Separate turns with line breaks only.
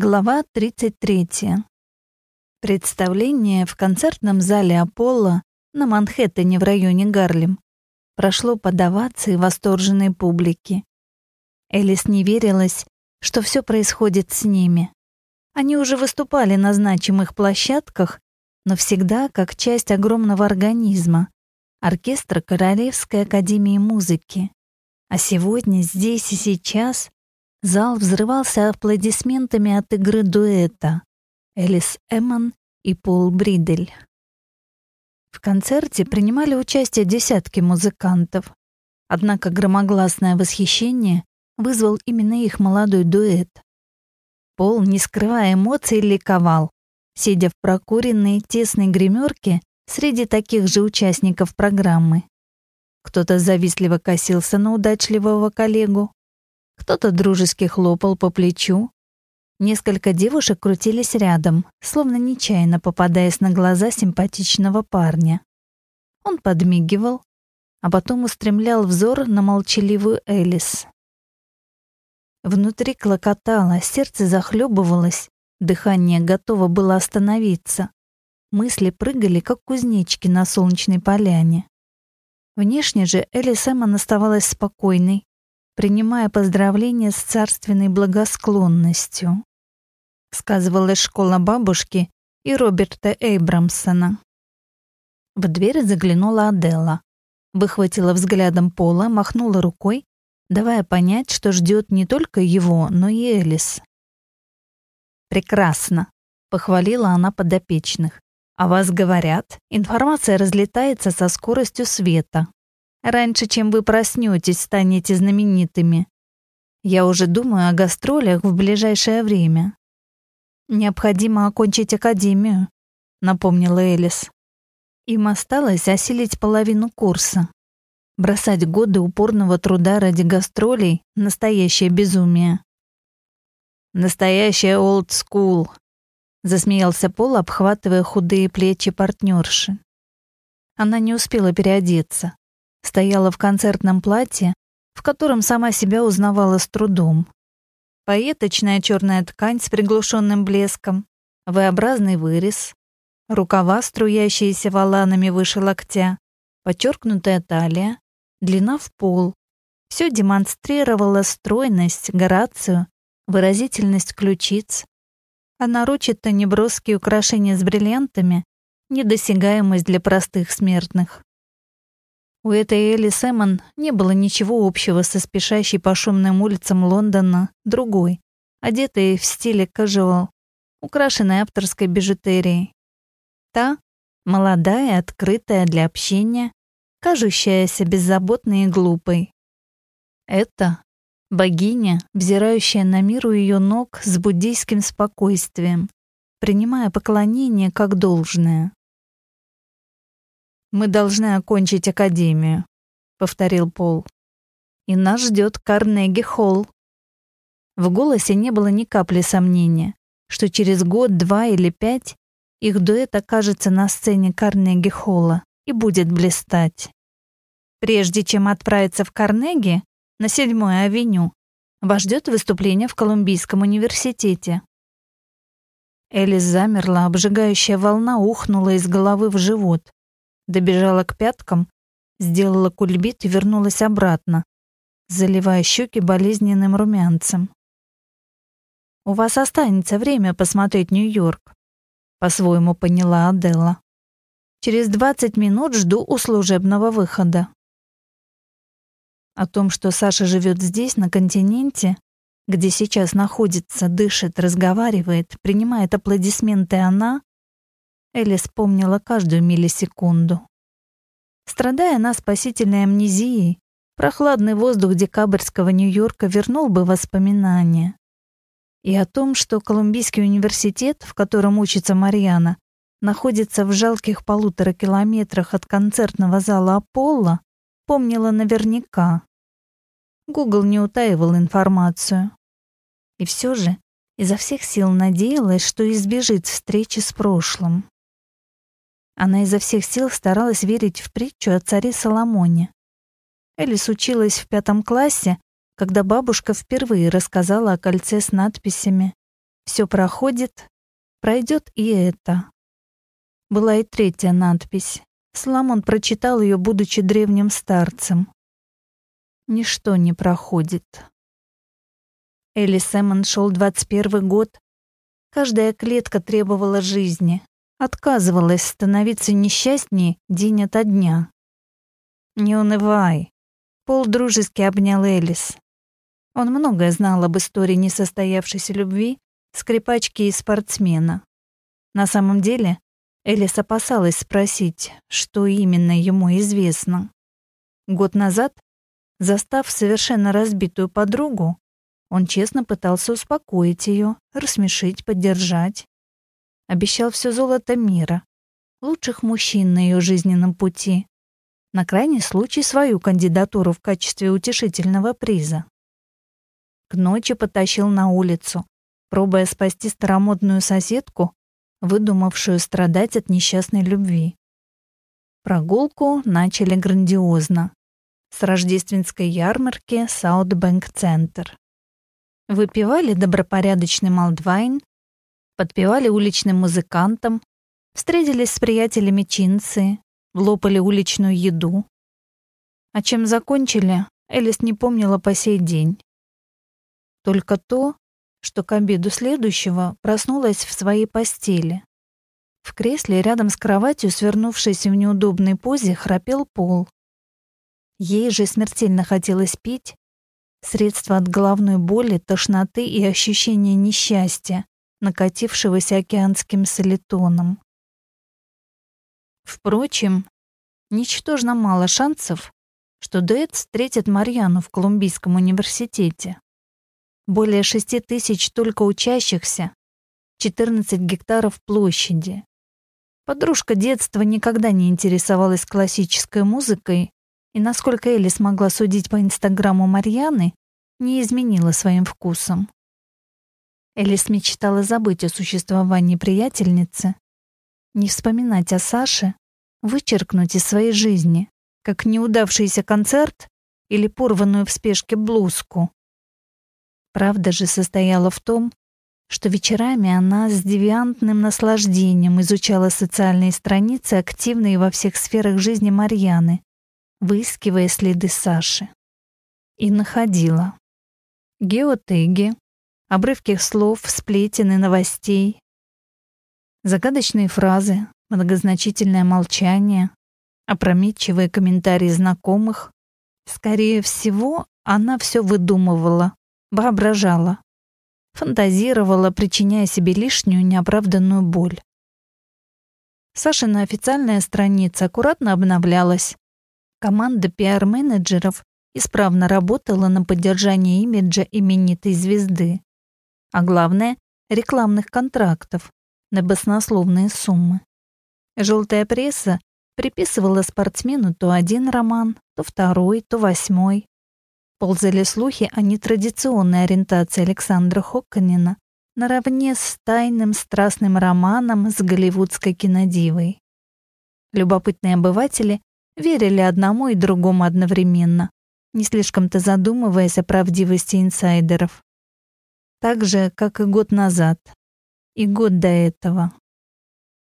Глава 33. Представление в концертном зале Аполло на Манхэттене в районе Гарлем прошло под овации восторженной публики. Элис не верилась, что все происходит с ними. Они уже выступали на значимых площадках, но всегда как часть огромного организма — оркестра Королевской академии музыки. А сегодня, здесь и сейчас Зал взрывался аплодисментами от игры дуэта Элис Эммон и Пол Бридель. В концерте принимали участие десятки музыкантов, однако громогласное восхищение вызвал именно их молодой дуэт. Пол, не скрывая эмоций, ликовал, сидя в прокуренной тесной гримерке среди таких же участников программы. Кто-то завистливо косился на удачливого коллегу, кто-то дружески хлопал по плечу. Несколько девушек крутились рядом, словно нечаянно попадаясь на глаза симпатичного парня. Он подмигивал, а потом устремлял взор на молчаливую Элис. Внутри клокотало, сердце захлебывалось, дыхание готово было остановиться. Мысли прыгали, как кузнечики на солнечной поляне. Внешне же Элис Эммон оставалась спокойной, принимая поздравления с царственной благосклонностью. Сказывалась школа бабушки и Роберта Эйбрамсона. В дверь заглянула Аделла. Выхватила взглядом Пола, махнула рукой, давая понять, что ждет не только его, но и Элис. «Прекрасно», — похвалила она подопечных. «О вас говорят, информация разлетается со скоростью света. Раньше, чем вы проснетесь, станете знаменитыми. Я уже думаю о гастролях в ближайшее время. Необходимо окончить академию, напомнила Элис. Им осталось осилить половину курса. Бросать годы упорного труда ради гастролей — настоящее безумие. Настоящая old school, засмеялся Пол, обхватывая худые плечи партнерши. Она не успела переодеться. Стояла в концертном платье, в котором сама себя узнавала с трудом. Поеточная черная ткань с приглушенным блеском, V-образный вырез, рукава, струящиеся воланами выше локтя, подчеркнутая талия, длина в пол. Все демонстрировало стройность, грацию, выразительность ключиц. А нарочито неброские украшения с бриллиантами — недосягаемость для простых смертных. У этой Элли Сэмон не было ничего общего со спешащей по шумным улицам Лондона другой, одетой в стиле casual, украшенной авторской бижутерией. Та — молодая, открытая для общения, кажущаяся беззаботной и глупой. Это — богиня, взирающая на мир у ее ног с буддийским спокойствием, принимая поклонение как должное. Мы должны окончить академию», — повторил Пол. «И нас ждет Карнеги-холл». В голосе не было ни капли сомнения, что через год, два или пять их дуэт окажется на сцене Карнеги-холла и будет блистать. Прежде чем отправиться в Карнеги, на седьмой авеню, вас ждет выступление в Колумбийском университете. Элис замерла, обжигающая волна ухнула из головы в живот добежала к пяткам, сделала кульбит и вернулась обратно, заливая щеки болезненным румянцем. «У вас останется время посмотреть Нью-Йорк», — по-своему поняла Аделла. «Через двадцать минут жду у служебного выхода». О том, что Саша живет здесь, на континенте, где сейчас находится, дышит, разговаривает, принимает аплодисменты она, Элис помнила каждую миллисекунду. Страдая она спасительной амнезией, прохладный воздух декабрьского Нью-Йорка вернул бы воспоминания. И о том, что Колумбийский университет, в котором учится Марьяна, находится в жалких полутора километрах от концертного зала Аполло, помнила наверняка. Гугл не утаивал информацию. И все же изо всех сил надеялась, что избежит встречи с прошлым. Она изо всех сил старалась верить в притчу о царе Соломоне. Элис училась в пятом классе, когда бабушка впервые рассказала о кольце с надписями Все проходит, пройдет и это. Была и третья надпись. Соломон прочитал ее, будучи древним старцем. Ничто не проходит. Элли Сэмон шел 21 год. Каждая клетка требовала жизни, отказывалась становиться несчастнее день ото дня. «Не унывай», — Пол дружески обнял Элис. Он многое знал об истории несостоявшейся любви скрипачки и спортсмена. На самом деле, Элис опасалась спросить, что именно ему известно. Год назад, застав совершенно разбитую подругу, он честно пытался успокоить ее, рассмешить, поддержать. Обещал все золото мира, лучших мужчин на ее жизненном пути, на крайний случай свою кандидатуру в качестве утешительного приза. К ночи потащил на улицу, пробуя спасти старомодную соседку, выдумавшую страдать от несчастной любви. Прогулку начали грандиозно. С рождественской ярмарки Саутбэнк-центр. Выпивали добропорядочный малдвайн, подпевали уличным музыкантам, встретились с приятелями чинцы, влопали уличную еду. А чем закончили, Элис не помнила по сей день. Только то, что к обеду следующего проснулась в своей постели. В кресле рядом с кроватью, свернувшись в неудобной позе, храпел пол. Ей же смертельно хотелось пить. Средства от головной боли, тошноты и ощущения несчастья, накатившегося океанским солитоном. Впрочем, ничтожно мало шансов, что дуэт встретит Марьяну в Колумбийском университете. Более шести тысяч только учащихся, 14 гектаров площади. Подружка детства никогда не интересовалась классической музыкой и, насколько Элли смогла судить по инстаграму Марьяны, не изменила своим вкусом. Элис мечтала забыть о существовании приятельницы, не вспоминать о Саше, вычеркнуть из своей жизни, как неудавшийся концерт или порванную в спешке блузку. Правда же состояла в том, что вечерами она с девиантным наслаждением изучала социальные страницы, активные во всех сферах жизни Марьяны, выискивая следы Саши. И находила. Геотеги, обрывки слов, сплетен новостей, загадочные фразы, многозначительное молчание, опрометчивые комментарии знакомых. Скорее всего, она все выдумывала, воображала, фантазировала, причиняя себе лишнюю неоправданную боль. Сашина официальная страница аккуратно обновлялась. Команда пиар-менеджеров исправно работала на поддержание имиджа именитой звезды. А главное — рекламных контрактов на баснословные суммы. Желтая пресса приписывала спортсмену то один роман, то второй, то восьмой. Ползали слухи о нетрадиционной ориентации Александра Хокканина наравне с тайным страстным романом с голливудской кинодивой. Любопытные обыватели верили одному и другому одновременно, не слишком-то задумываясь о правдивости инсайдеров. Так же, как и год назад, и год до этого.